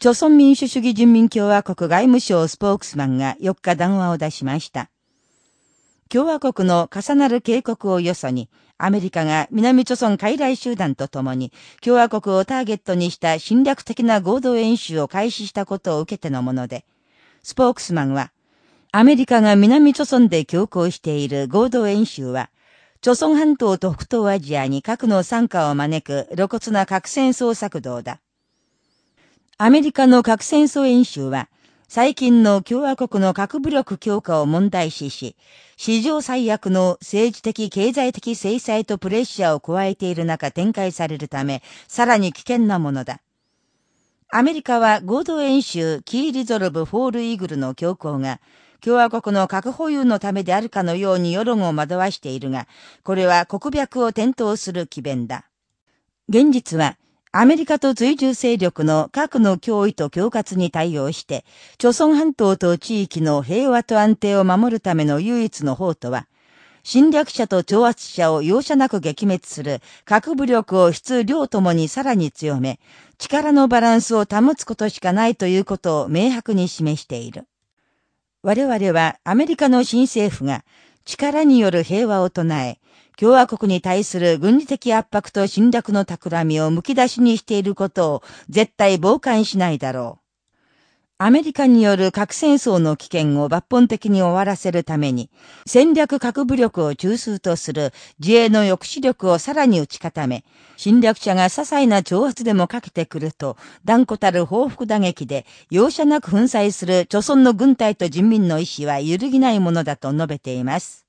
朝鮮民主主義人民共和国外務省スポークスマンが4日談話を出しました。共和国の重なる警告をよそに、アメリカが南朝鮮傀儡集団と共に共和国をターゲットにした侵略的な合同演習を開始したことを受けてのもので、スポークスマンは、アメリカが南朝鮮で強行している合同演習は、朝鮮半島と北東アジアに核の参加を招く露骨な核戦争策動だ。アメリカの核戦争演習は、最近の共和国の核武力強化を問題視し、史上最悪の政治的経済的制裁とプレッシャーを加えている中展開されるため、さらに危険なものだ。アメリカは合同演習キーリゾルブ・フォール・イーグルの強行が、共和国の核保有のためであるかのように世論を惑わしているが、これは黒白を転倒する詭弁だ。現実は、アメリカと追従勢力の核の脅威と恐喝に対応して、朝鮮半島と地域の平和と安定を守るための唯一の法とは、侵略者と挑発者を容赦なく撃滅する核武力を質量ともにさらに強め、力のバランスを保つことしかないということを明白に示している。我々はアメリカの新政府が力による平和を唱え、共和国に対する軍事的圧迫と侵略の企みを剥き出しにしていることを絶対傍観しないだろう。アメリカによる核戦争の危険を抜本的に終わらせるために、戦略核武力を中枢とする自衛の抑止力をさらに打ち固め、侵略者が些細な挑発でもかけてくると、断固たる報復打撃で容赦なく粉砕する著存の軍隊と人民の意志は揺るぎないものだと述べています。